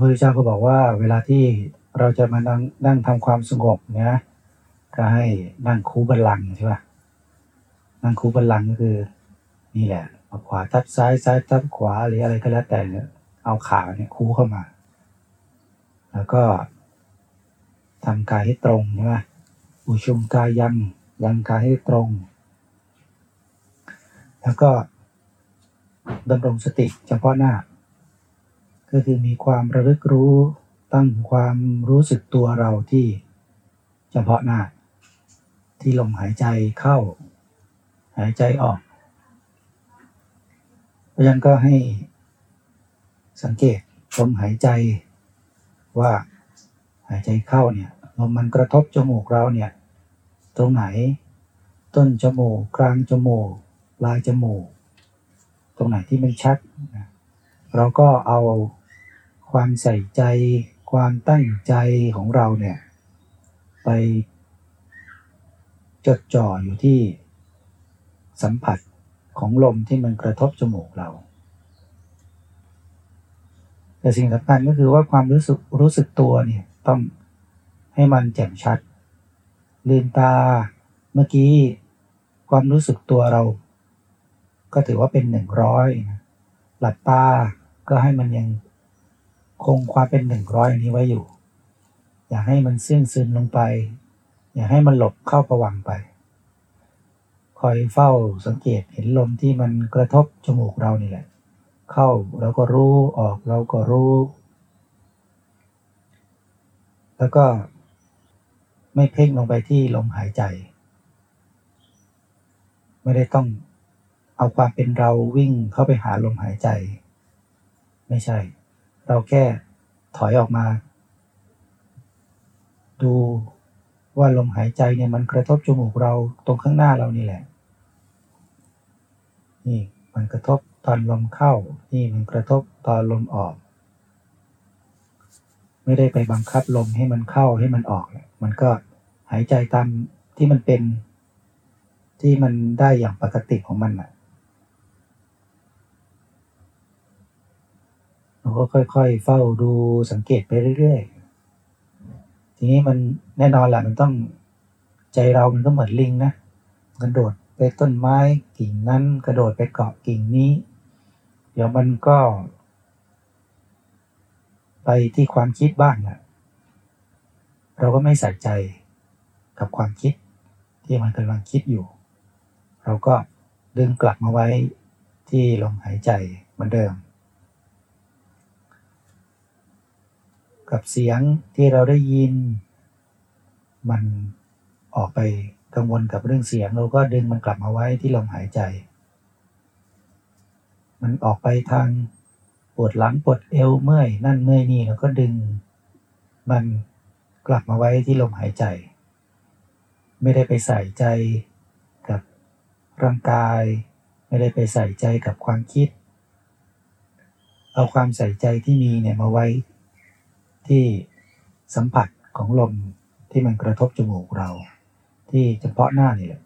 พุทธเจ้าก็บอกว่าเวลาที่เราจะมานั่งนั่งทำความสงบนะก็ให้นั่งคูบัลลังใช่ปะนั่งคูบัลลังก็คือ นี่แหละขวาทับซ้ายซ้ายทับขวาหรืออะไรก็แล้วแต่เนี่ยเอาขาเนี่ยคูเข้ามา แล้วก็ทำกายให้ตรงใช่ไหมอุชุมกายยังยังกายให้ตรง แล้วก็ดำรงสติเฉพาะหน้า ก็คือมีความระลึกรู้ตั้งความรู้สึกตัวเราที่เฉพาะหน้า ที่ลมหายใจเข้า หายใจออก เพราะฉะนั้นก็ให้สังเกตลมหายใจว่าหายใจเข้าเนี่ยลมมันกระทบจมูกเราเนี่ยตรงไหน ต้นจมูกกลางจมูกปลายจมูก ตรงไหนที่มันชัด เราก็เอา ความใส่ใจ ความตั้งใจของเราเนี่ย ไปจดจ่ออยู่ที่สัมผัสของลมที่มันกระทบจมูกเรา แต่สิ่งสำคัญก็คือว่าความรู้สึกรู้สึกตัวเนี่ยต้องให้มันแจ่มชัด ลืมตาเมื่อกี้ความรู้สึกตัวเรา ก็ถือว่าเป็นหนึ่งร้อยหลับตาก็ให้มันยัง คงความเป็นหนึ่งร้อยนี้ไว้อยู่ อย่าให้มันเสื่องซึมลงไป อย่าให้มันหลบเข้าประวังไปคอยเฝ้าสังเกตเห็นลมที่มันกระทบจมูกเรานี่แหละ เข้าเราก็รู้ออกเราก็รู้ แล้วก็ไม่เพ่งลงไปที่ลมหายใจ ไม่ได้ต้องเอาความเป็นเราวิ่งเข้าไปหาลมหายใจ ไม่ใช่ เราแค่ถอยออกมา ดูว่าลมหายใจเนี่ยมันกระทบจมูกเราตรงข้างหน้าเรานี่แหละ นี่มันกระทบตอนลมเข้า นี่มันกระทบตอนลมออก ไม่ได้ไปบังคับลมให้มันเข้าให้มันออก มันก็หายใจตามที่มันเป็นที่มันได้อย่างปกติของมันอะ เราก็ค่อย ๆ เฝ้าดูสังเกตไปเรื่อยๆ ทีนี้มันแน่นอนแหละมันต้องใจเรามันก็เหมือนลิงนะกระโดดไปต้นไม้กิ่งนั้นกระโดดไปเกาะกิ่งนี้ เดี๋ยวมันก็ ไปที่ความคิดบ้างแหละเราก็ไม่ใส่ใจกับความคิดที่มันกำลังคิดอยู่ เราก็ดึงกลับมาไว้ที่ลมหายใจเหมือนเดิม กับเสียงที่เราได้ยิน มันออกไปกังวลกับเรื่องเสียง เราก็ดึงมันกลับมาไว้ที่ลมหายใจ มันออกไปทางปวดหลังปวดเอวเมื่อยนั่นเมื่อยนี่เราก็ดึง มันกลับมาไว้ที่ลมหายใจ ไม่ได้ไปใส่ใจกับร่างกาย ไม่ได้ไปใส่ใจกับความคิด เอาความใส่ใจที่มีเนี่ยมาไว้ ที่สัมผัสของลมที่มันกระทบจมูกเรา ที่เฉพาะหน้านี่แหละ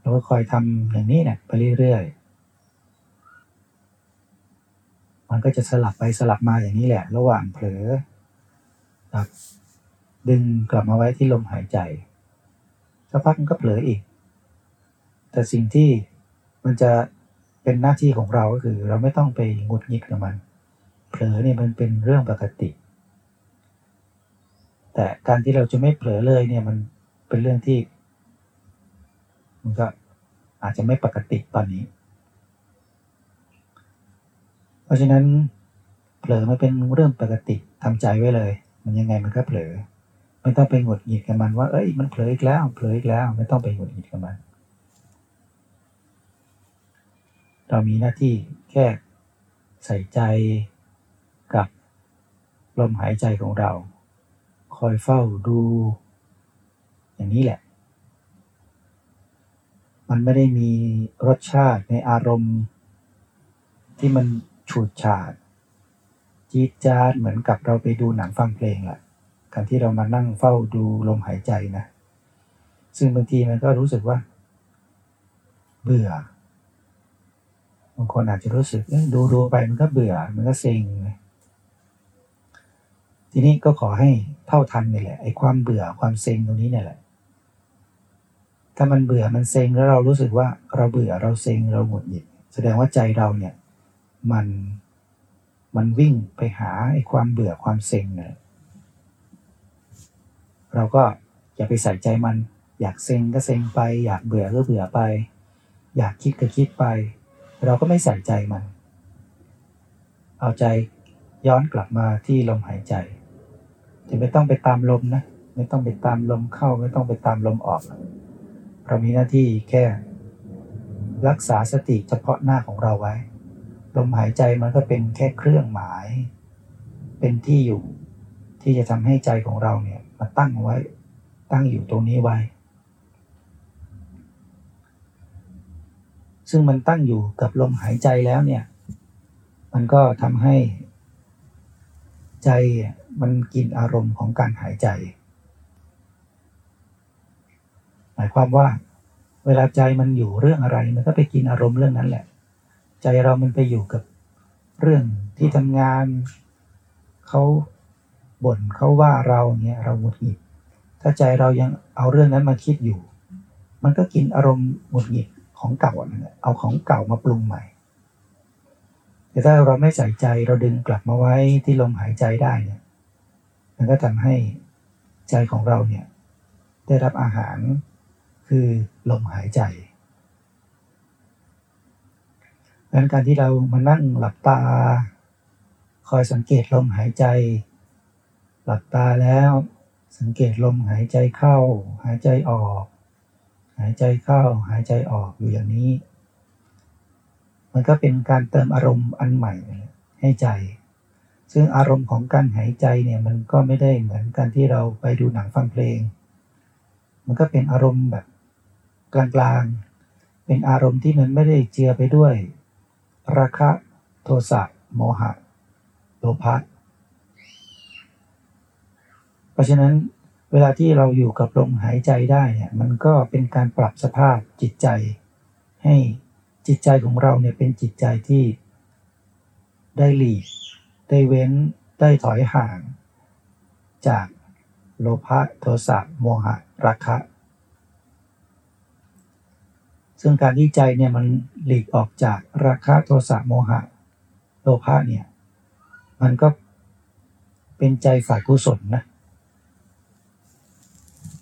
เราก็คอยทำอย่างนี้เนี่ยไปเรื่อยๆ มันก็จะสลับไปสลับมาอย่างนี้แหละ ระหว่างเผลอครับดึงกลับมาไว้ที่ลมหายใจสักพักมันก็เผลออีก แต่สิ่งที่มันจะเป็นหน้าที่ของเราก็คือ เราไม่ต้องไปงุดงิดกับมัน เผลอเนี่ยมันเป็นเรื่องปกติ แต่การที่เราจะไม่เผลอเลยเนี่ยมันเป็นเรื่องที่ มันก็อาจจะไม่ปกติตอนนี้ เพราะฉะนั้นเผลอมันเป็นเรื่องปกติทำใจไว้เลย มันยังไงมันก็เผลอไม่ต้องไปหงุดหงิดกับมันว่าเอ้ยมันเผลออีกแล้วเผลออีกแล้ว ไม่ต้องไปหงุดหงิดกับมันเรามีหน้าที่แค่ใส่ใจ กับลมหายใจของเรา คอยเฝ้าดู อย่างนี้แหละ มันไม่ได้มีรสชาติในอารมณ์ ที่มันฉูดฉาดจี๊ดจ๊าดเหมือนกับเราไปดูหนังฟังเพลงแหละการที่เรามานั่งเฝ้าดูลมหายใจนะ ซึ่งบางทีมันก็รู้สึกว่า เบื่อบางคนอาจจะรู้สึกดูดูไปมันก็เบื่อ มันก็เซ็ง ทีนี้ก็ขอให้เท่าทันนี่แหละไอ้ความเบื่อความเซ็งตรงนี้เนี่ยแหละ ถ้ามันเบื่อมันเซ็งแล้วเรารู้สึกว่าเราเบื่อเราเซ็งเราหงุดหงิด แสดงว่าใจเราเนี่ยมันมันวิ่งไปหาไอ้ความเบื่อความเซ็งเนี่ยเราก็อย่าไปใส่ใจมัน อยากเซ็งก็เซ็งไป อยากเบื่อก็เบื่อไป อยากคิดก็คิดไป เราก็ไม่ใส่ใจมัน เอาใจย้อนกลับมาที่ลมหายใจ จะไม่ต้องไปตามลมนะ ไม่ต้องไปตามลมเข้า ไม่ต้องไปตามลมออก เรามีหน้าที่แค่ รักษาสติเฉพาะหน้าของเราไว้ ลมหายใจมันก็เป็นแค่เครื่องหมาย เป็นที่อยู่ที่จะทำให้ใจของเราเนี่ยมาตั้งไว้ ตั้งอยู่ตรงนี้ไว้ ซึ่งมันตั้งอยู่กับลมหายใจแล้วเนี่ย มันก็ทำให้ใจ มันกินอารมณ์ของการหายใจ หมายความว่า เวลาใจมันอยู่เรื่องอะไร มันก็ไปกินอารมณ์เรื่องนั้นแหละ ใจเรามันไปอยู่กับเรื่องที่ทำงานเขาบ่นเขาว่าเราเงี้ยเราหงุดหงิด ถ้าใจเรายังเอาเรื่องนั้นมาคิดอยู่ มันก็กินอารมณ์หงุดหงิดของเก่าเอาของเก่ามาปรุงใหม่ แต่ถ้าเราไม่ใส่ใจเราดึงกลับมาไว้ที่ลมหายใจได้เนี่ย มันก็ทำให้ใจของเราเนี่ยได้รับอาหารคือลมหายใจดังนั้นการที่เรามานั่งหลับตา คอยสังเกตลมหายใจ หลับตาแล้วสังเกตลมหายใจเข้า หายใจออก หายใจเข้า หายใจออกอยู่อย่างนี้ มันก็เป็นการเติมอารมณ์อันใหม่ให้ใจ ซึ่งอารมณ์ของการหายใจเนี่ยมันก็ไม่ได้เหมือนกันที่เราไปดูหนังฟังเพลง มันก็เป็นอารมณ์แบบกลางๆ เป็นอารมณ์ที่มันไม่ได้เจือไปด้วย ราคะโทสะโมหะโลภะเพราะฉะนั้นเวลาที่เราอยู่กับลมหายใจได้เนี่ยมันก็เป็นการปรับสภาพจิตใจ ให้จิตใจของเราเนี่ยเป็นจิตใจที่ได้หลีก ได้เว้นได้ถอยห่าง จากโลภะโทสะโมหะราคะ ซึ่งการที่ใจเนี่ยมันหลีกออกจากราคะโทสะโมหะ โลภะเนี่ยมันก็เป็นใจฝ่ายกุศลนะ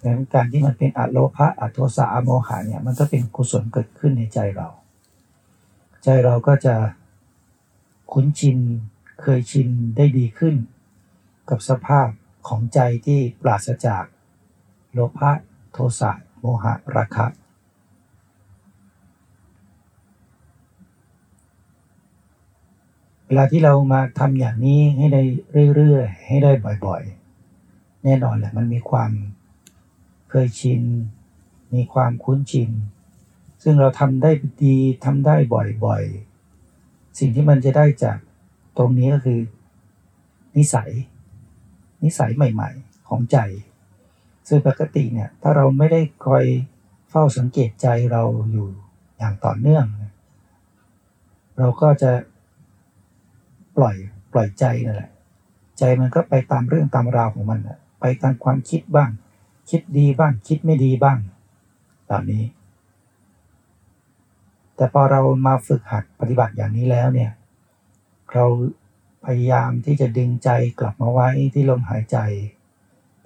ดังนั้นการที่มันเป็นอโลภะอโทสะอโมหะเนี่ยมันก็เป็นกุศลเกิดขึ้นในใจเรา ใจเราก็จะคุ้นชิน เคยชินได้ดีขึ้น กับสภาพของใจที่ปราศจาก โลภะโทสะโมหะราคะ เวลาที่เรามาทำอย่างนี้ให้ได้เรื่อยๆ ให้ได้บ่อยๆ แน่นอนแหละมันมีความเคยชิน มีความคุ้นชิน ซึ่งเราทำได้ดีทำได้บ่อยๆ สิ่งที่มันจะได้จาก ตรงนี้ก็คือ นิสัย นิสัยใหม่ ๆ ของใจ ซึ่งปกติเนี่ย ถ้าเราไม่ได้คอยเฝ้าสังเกตใจเราอยู่อย่างต่อเนื่อง เราก็จะปล่อยปล่อยใจนั่นแหละ ใจมันก็ไปตามเรื่องตามราวของมันไปตามความคิดบ้าง คิดดีบ้าง คิดไม่ดีบ้างเหล่านี้ แต่พอเรามาฝึกหัดปฏิบัติอย่างนี้แล้วเนี่ย เราพยายามที่จะดึงใจกลับมาไว้ที่ลมหายใจ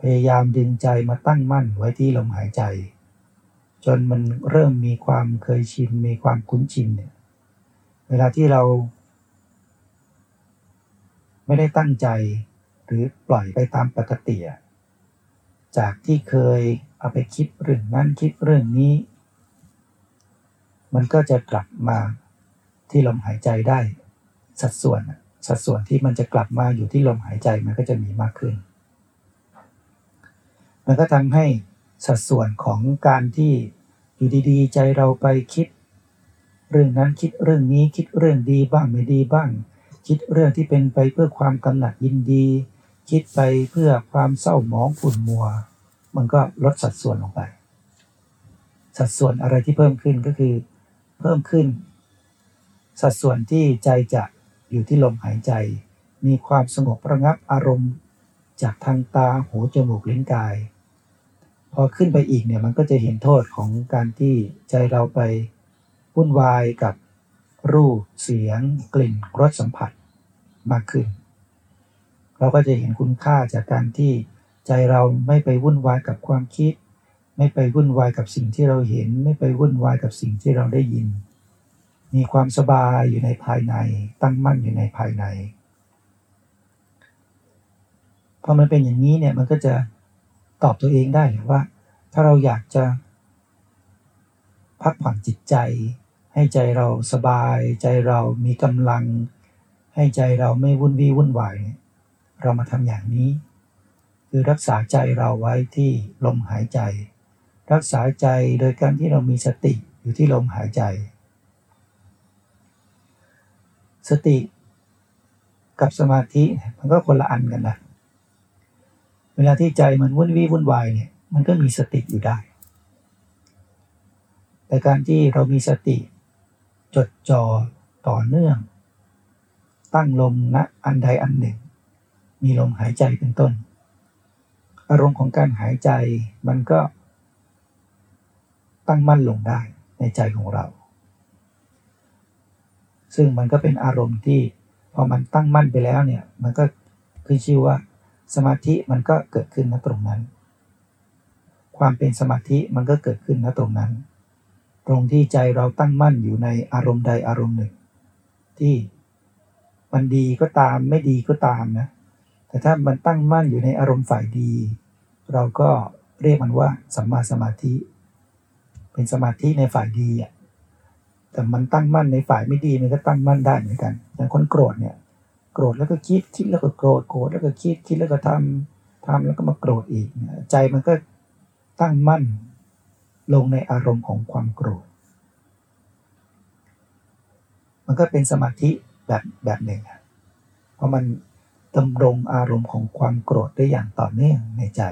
พยายามดึงใจมาตั้งมั่นไว้ที่ลมหายใจ จนมันเริ่มมีความเคยชินมีความคุ้นชินเนี่ยเวลาที่เรา ไม่ได้ตั้งใจหรือปล่อยไปตามปกติจากที่เคยเอาไปคิดเรื่องนั้นคิดเรื่องนี้ มันก็จะกลับมาที่ลมหายใจได้ สัดส่วนสัดส่วนที่มันจะกลับมาอยู่ที่ลมหายใจมันก็จะมีมากขึ้น มันก็ทำให้สัดส่วนของการที่อยู่ดีๆ ใจเราไปคิด เรื่องนั้นคิดเรื่องนี้คิดเรื่องดีบ้างไม่ดีบ้าง คิดเรื่องที่เป็นไปเพื่อความกำหนัดยินดี คิดไปเพื่อความเศร้าหมองขุ่นมัว มันก็ลดสัดส่วนลงไป สัดส่วนอะไรที่เพิ่มขึ้นก็คือ เพิ่มขึ้น สัดส่วนที่ใจจะ อยู่ที่ลมหายใจ มีความสงบระงับอารมณ์ จากทางตาหูจมูกลิ้นกาย พอขึ้นไปอีกเนี่ยมันก็จะเห็นโทษของการที่ใจเราไปวุ่นวายกับรูปเสียง กลิ่นรสสัมผัสมากขึ้น เราก็จะเห็นคุณค่าจากการที่ใจเราไม่ไปวุ่นวายกับความคิด ไม่ไปวุ่นวายกับสิ่งที่เราเห็น ไม่ไปวุ่นวายกับสิ่งที่เราได้ยิน มีความสบายอยู่ในภายใน ตั้งมั่นอยู่ในภายในพอมันเป็นอย่างนี้เนี่ยมันก็จะตอบตัวเองได้เลยว่า ถ้าเราอยากจะ พักผ่อนจิตใจ ให้ใจเราสบาย ใจเรามีกำลัง ให้ใจเราไม่วุ่นวี่วุ่นวายเรามาทำอย่างนี้ คือรักษาใจเราไว้ที่ลมหายใจ รักษาใจโดยการที่เรามีสติอยู่ที่ลมหายใจ สติกับสมาธิมันก็คนละอันกันนะเวลาที่ใจมันวุ่นวี่วุ่นวายเนี่ยมันก็มีสติอยู่ได้ แต่การที่เรามีสติ จดจ่อต่อเนื่อง ตั้งลมณอันใดอันหนึ่ง มีลมหายใจเป็นต้น อารมณ์ของการหายใจมันก็ตั้งมั่นลงได้ในใจของเรา ซึ่งมันก็เป็นอารมณ์ที่พอมันตั้งมั่นไปแล้วเนี่ย มันก็ขึ้นชื่อว่า สมาธิมันก็เกิดขึ้นณตรงนั้น ความเป็นสมาธิมันก็เกิดขึ้นณตรงนั้น ตรงที่ใจเราตั้งมั่นอยู่ในอารมณ์ใดอารมณ์หนึ่ง ที่มันดีก็ตามไม่ดีก็ตามนะ แต่ถ้ามันตั้งมั่นอยู่ในอารมณ์ฝ่ายดี เราก็เรียกมันว่าสัมมาสมาธิ เป็นสมาธิในฝ่ายดีอะ แต่มันตั้งมั่นในฝ่ายไม่ดีมันก็ตั้งมั่นได้เหมือนกัน อย่างคนโกรธเนี่ย โกรธแล้วก็คิดคิดแล้วก็โกรธโกรธแล้วก็คิดคิดแล้วก็ทำทำแล้วก็มาโกรธอีก ใจมันก็ตั้งมั่นลงในอารมณ์ของความโกรธ มันก็เป็นสมาธิแบบแบบหนึ่ง เพราะมันดำรงอารมณ์ของความโกรธได้อย่างต่อเนื่องในใจ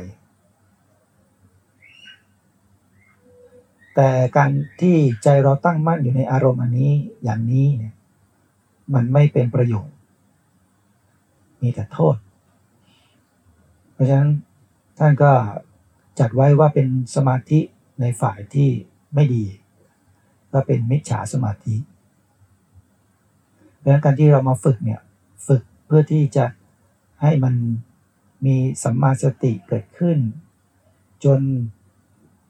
แต่การที่ใจเราตั้งมั่นอยู่ในอารมณ์อันนี้อย่างนี้เนี่ยมันไม่เป็นประโยชน์ มีแต่โทษ เพราะฉะนั้นท่านก็จัดไว้ว่าเป็นสมาธิในฝ่ายที่ไม่ดี ก็เป็นมิจฉาสมาธิเพราะฉะนั้นการที่เรามาฝึกเนี่ยฝึกเพื่อที่จะให้มันมีสัมมาสติเกิดขึ้น จน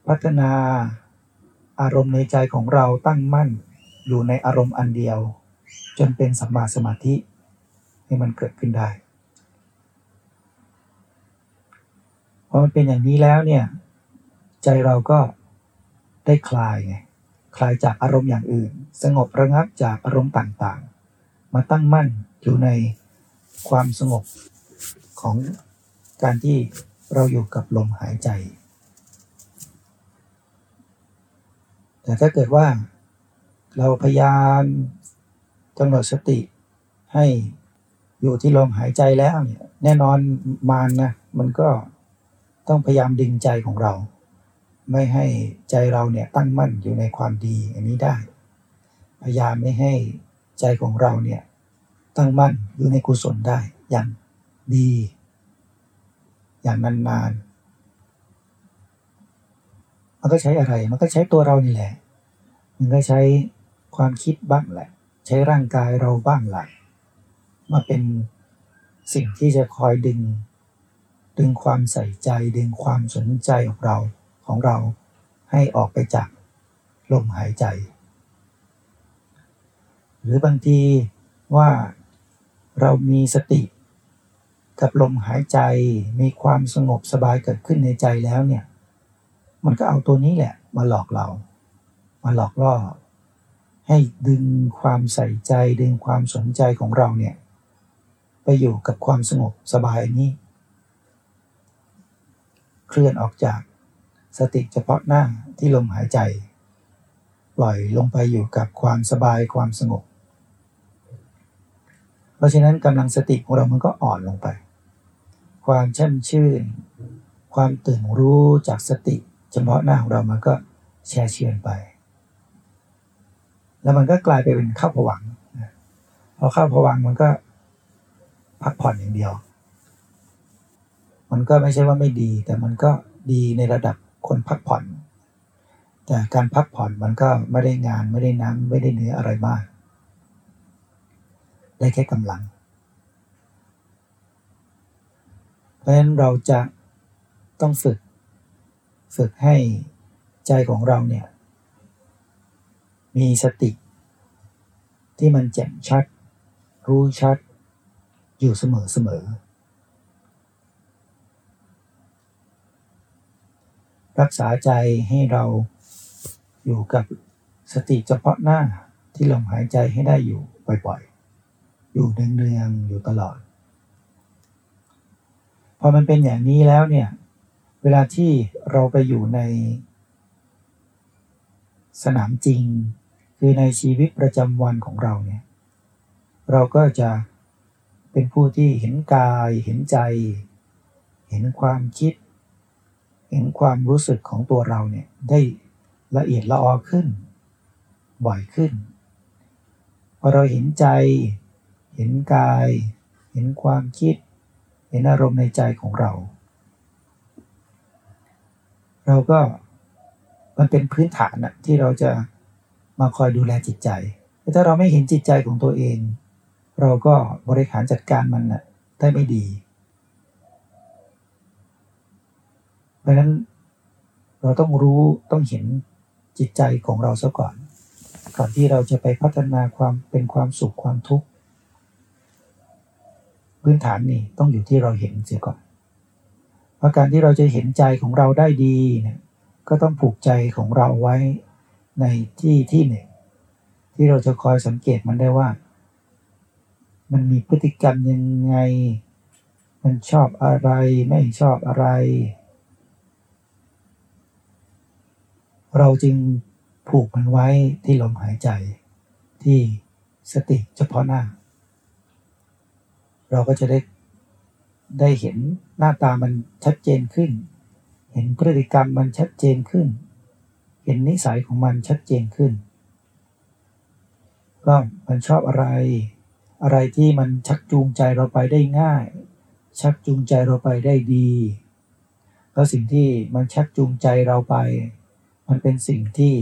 พัฒนา อารมณ์ในใจของเราตั้งมั่นอยู่ในอารมณ์อันเดียว จนเป็นสัมมาสมาธิให้มันเกิดขึ้นได้พอมันเป็นอย่างนี้แล้วเนี่ยใจเราก็ได้คลายไงคลายจากอารมณ์อย่างอื่น สงบระงับจากอารมณ์ต่างๆ มาตั้งมั่นอยู่ในความสงบของการที่เราอยู่กับลมหายใจ แต่ถ้าเกิดว่าเราพยายามกำหนดสติให้อยู่ที่ลมหายใจแล้วเนี่ยแน่นอนมานนะมันก็ต้องพยายามดึงใจของเรา ไม่ให้ใจเราเนี่ยตั้งมั่นอยู่ในความดีอันนี้ได้ พยายามไม่ให้ใจของเราเนี่ยตั้งมั่นอยู่ในกุศลได้อย่างดี อย่างนานๆ มันก็ใช้อะไร มันก็ใช้ตัวเรานี่แหละ มันก็ใช้ความคิดบ้างแหละ ใช้ร่างกายเราบ้างแหละมาเป็นสิ่งที่จะคอยดึง ดึงความใส่ใจ ดึงความสนใจของเราของเราให้ออกไปจากลมหายใจ หรือบางทีว่าเรามีสติ กับลมหายใจมีความสงบสบายเกิดขึ้นในใจแล้วเนี่ย มันก็เอาตัวนี้แหละ มาหลอกเรา มาหลอกล่อ ให้ดึงความใส่ใจดึงความสนใจของเราเนี่ย ไปอยู่กับความสงบสบายนี้ เคลื่อนออกจากสติเฉพาะหน้าที่ลมหายใจ ปล่อยลงไปอยู่กับความสบายความสงบ เพราะฉะนั้นกำลังสติของเรามันก็อ่อนลงไป ความช่ำชื่น ความตื่นรู้จากสติ เฉพาะหน้าของเรามันก็แช่เชื่อนไป แล้วมันก็กลายไปเป็นข้าวผวังพอเข้าผวังมันก็พักผ่อนอย่างเดียว มันก็ไม่ใช่ว่าไม่ดี แต่มันก็ดีในระดับคนพักผ่อน แต่การพักผ่อนมันก็ไม่ได้งานไม่ได้น้ำไม่ได้เนื้ออะไรมาก ได้แค่กำลัง เพราะฉะนั้นเราจะต้องฝึก ฝึกให้ใจของเราเนี่ยมีสติ ที่มันแจ่มชัด รู้ชัด อยู่เสมอเสมอ รักษาใจให้เราอยู่กับสติเฉพาะหน้าที่ลมหายใจให้ได้อยู่บ่อยๆ อยู่เนืองๆอยู่ตลอด พอมันเป็นอย่างนี้แล้วเนี่ย เวลาที่เราไปอยู่ในสนามจริง คือในชีวิตประจำวันของเราเนี่ย เราก็จะเป็นผู้ที่เห็นกาย เห็นใจ เห็นความคิด เห็นความรู้สึกของตัวเราเนี่ยได้ละเอียดละออขึ้น บ่อยขึ้น พอเราเห็นใจ เห็นกาย เห็นความคิด เห็นอารมณ์ในใจของเรา เราก็มันเป็นพื้นฐานอะที่เราจะมาคอยดูแลจิตใจถ้าเราไม่เห็นจิตใจของตัวเอง เราก็บริหารจัดการมันนะได้ไม่ดี เพราะฉะนั้นเราต้องรู้ต้องเห็นจิตใจของเราซะก่อน ก่อนที่เราจะไปพัฒนาความเป็นความสุขความทุกข์พื้นฐานนี่ต้องอยู่ที่เราเห็นเสียก่อน เพราะการที่เราจะเห็นใจของเราได้ดีเนี่ยก็ต้องผูกใจของเราไว้ในที่ที่หนึ่ง ที่เราจะคอยสังเกตมันได้ว่า มันมีพฤติกรรมยังไง มันชอบอะไรไม่ชอบอะไร เราจึงผูกมันไว้ที่ลมหายใจ ที่สติเฉพาะหน้า เราก็จะได้ได้เห็น หน้าตามันชัดเจนขึ้น เห็นพฤติกรรมมันชัดเจนขึ้น เห็นนิสัยของมันชัดเจนขึ้นก็มันชอบอะไร อะไรที่มันชักจูงใจเราไปได้ง่าย ชักจูงใจเราไปได้ดี แล้วสิ่งที่มันชักจูงใจเราไป มันเป็นสิ่งที่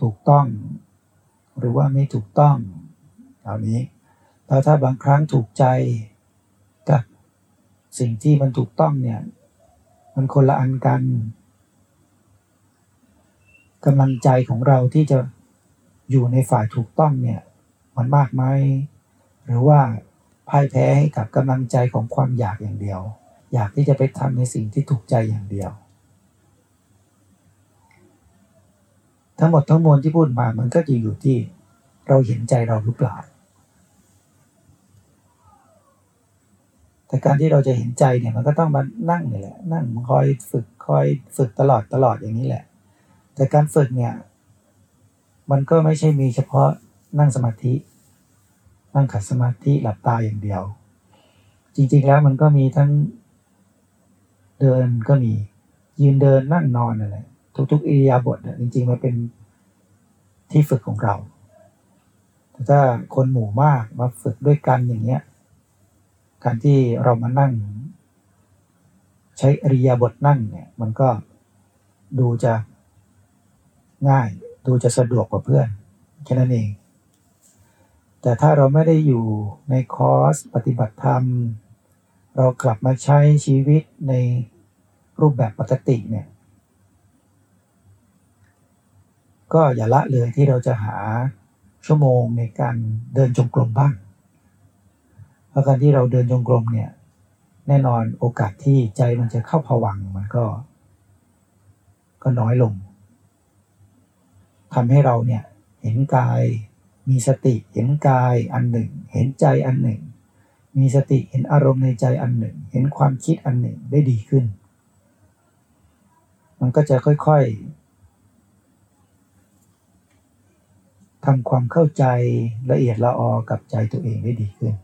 ถูกต้อง หรือว่าไม่ถูกต้องเหล่านี้แล้วถ้าบางครั้งถูกใจ สิ่งที่มันถูกต้องเนี่ย มันคนละอันกันกำลังใจของเราที่จะอยู่ในฝ่ายถูกต้องเนี่ย มันมากไหมหรือว่าพ่ายแพ้ให้กับกำลังใจของความอยากอย่างเดียว อยากที่จะไปทำในสิ่งที่ถูกใจอย่างเดียว ทั้งหมดทั้งมวลที่พูดมามันก็จะอยู่ที่เราเห็นใจเราหรือเปล่า แต่การที่เราจะเห็นใจเนี่ยมันก็ต้องมานั่งนี่แหละ นั่งคอยฝึกคอยฝึกตลอดตลอดอย่างนี้แหละ แต่การฝึกเนี่ย มันก็ไม่ใช่มีเฉพาะนั่งสมาธิ นั่งขัดสมาธิหลับตาอย่างเดียว จริงๆแล้วมันก็มีทั้งเดินก็มียืนเดินนั่งนอนอะไรทุกๆอิริยาบถจริงๆมันเป็นที่ฝึกของเราแต่ถ้าคนหมู่มากมาฝึกด้วยกันอย่างเงี้ย การที่เรามานั่ง ใช้อริยาบทนั่งเนี่ย มันก็ดูจะง่าย ดูจะสะดวกกว่าเพื่อนแค่นั้นเอง แต่ถ้าเราไม่ได้อยู่ในคอร์สปฏิบัติธรรม เรากลับมาใช้ชีวิตในรูปแบบปกติเนี่ยก็อย่าละเลยที่เราจะหาชั่วโมงในการเดินจงกรมบ้าง เพราะการที่เราเดินจงกรมเนี่ย แน่นอนโอกาสที่ใจมันจะเข้าผวังมันก็ ก็น้อยลงทำให้เราเนี่ยเห็นกายมีสติเห็นกายอันหนึ่ง เห็นใจอันหนึ่ง มีสติเห็นอารมณ์ในใจอันหนึ่ง เห็นความคิดอันหนึ่งได้ดีขึ้น มันก็จะค่อยๆทำความเข้าใจละเอียดละออกับใจตัวเองได้ดีขึ้น